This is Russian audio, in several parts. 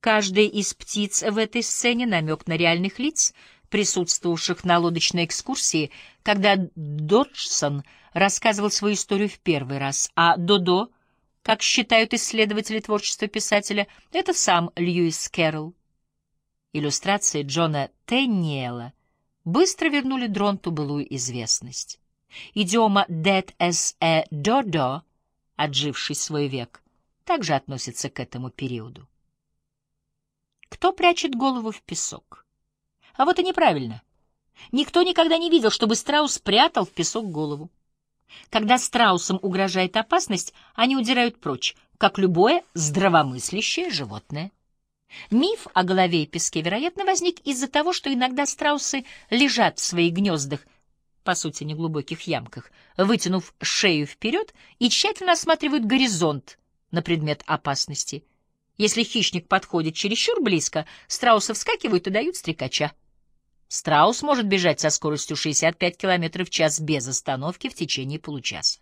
Каждая из птиц в этой сцене — намек на реальных лиц, присутствовавших на лодочной экскурсии, когда Доджсон рассказывал свою историю в первый раз, а Додо, как считают исследователи творчества писателя, это сам Льюис Кэрролл. Иллюстрации Джона Тенниела быстро вернули Дронту былую известность. Идиома «dead as a dodo», отживший свой век, также относится к этому периоду. Кто прячет голову в песок? А вот и неправильно. Никто никогда не видел, чтобы страус прятал в песок голову. Когда страусам угрожает опасность, они удирают прочь, как любое здравомыслящее животное. Миф о голове и песке, вероятно, возник из-за того, что иногда страусы лежат в своих гнездах, по сути, неглубоких ямках, вытянув шею вперед и тщательно осматривают горизонт на предмет опасности. Если хищник подходит чересчур близко, страусы вскакивают и дают стрекача. Страус может бежать со скоростью 65 км в час без остановки в течение получаса.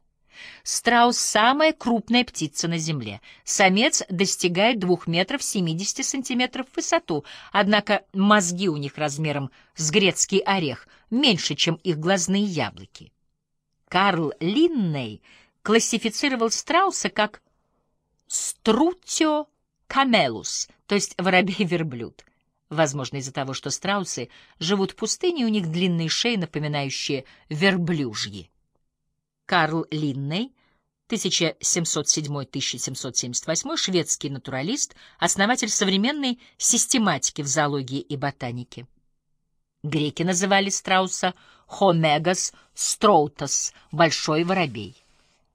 Страус — самая крупная птица на Земле. Самец достигает 2 метров 70 сантиметров в высоту, однако мозги у них размером с грецкий орех меньше, чем их глазные яблоки. Карл Линней классифицировал страуса как струтио камелус, то есть воробей-верблюд. Возможно, из-за того, что страусы живут в пустыне, у них длинные шеи, напоминающие верблюжьи. Карл Линней, 1707-1778, шведский натуралист, основатель современной систематики в зоологии и ботанике. Греки называли страуса Хомегас строутас, большой воробей.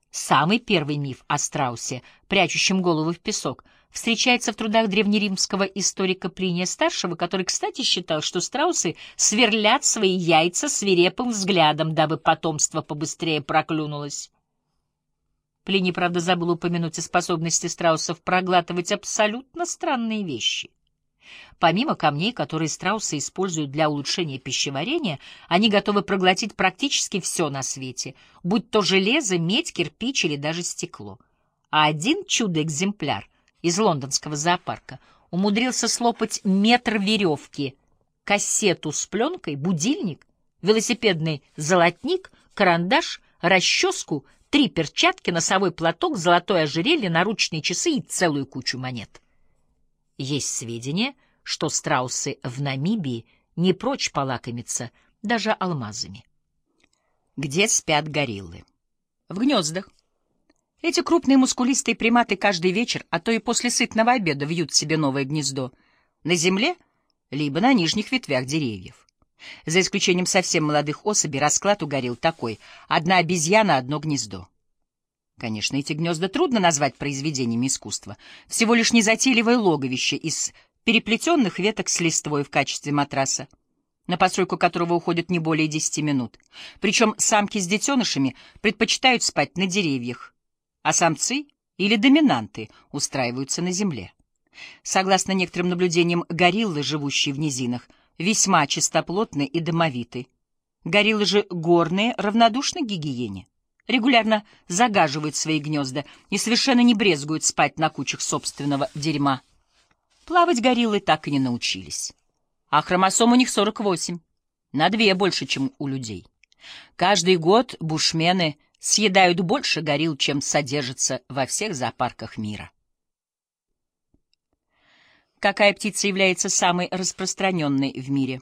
Самый первый миф о страусе, прячущем голову в песок, встречается в трудах древнеримского историка Плиния Старшего, который, кстати, считал, что страусы сверлят свои яйца свирепым взглядом, дабы потомство побыстрее проклюнулось. Плиний, правда, забыл упомянуть о способности страусов проглатывать абсолютно странные вещи. Помимо камней, которые страусы используют для улучшения пищеварения, они готовы проглотить практически все на свете, будь то железо, медь, кирпич или даже стекло. А один чудо-экземпляр из лондонского зоопарка умудрился слопать метр веревки, кассету с пленкой, будильник, велосипедный золотник, карандаш, расческу, три перчатки, носовой платок, золотое ожерелье, наручные часы и целую кучу монет. Есть сведения, что страусы в Намибии не прочь полакомиться даже алмазами. Где спят гориллы? В гнездах. Эти крупные мускулистые приматы каждый вечер, а то и после сытного обеда вьют себе новое гнездо. На земле, либо на нижних ветвях деревьев. За исключением совсем молодых особей, расклад угорел такой — одна обезьяна, одно гнездо. Конечно, эти гнезда трудно назвать произведениями искусства. Всего лишь незатейливое логовище из переплетенных веток с листвой в качестве матраса, на постройку которого уходит не более десяти минут. Причем самки с детенышами предпочитают спать на деревьях, а самцы или доминанты устраиваются на земле. Согласно некоторым наблюдениям, гориллы, живущие в низинах, весьма чистоплотны и домовиты. Гориллы же горные, равнодушны к гигиене. Регулярно загаживают свои гнезда и совершенно не брезгуют спать на кучах собственного дерьма. Плавать гориллы так и не научились. А хромосом у них 48, на две больше, чем у людей. Каждый год бушмены съедают больше горилл, чем содержится во всех зоопарках мира. Какая птица является самой распространенной в мире?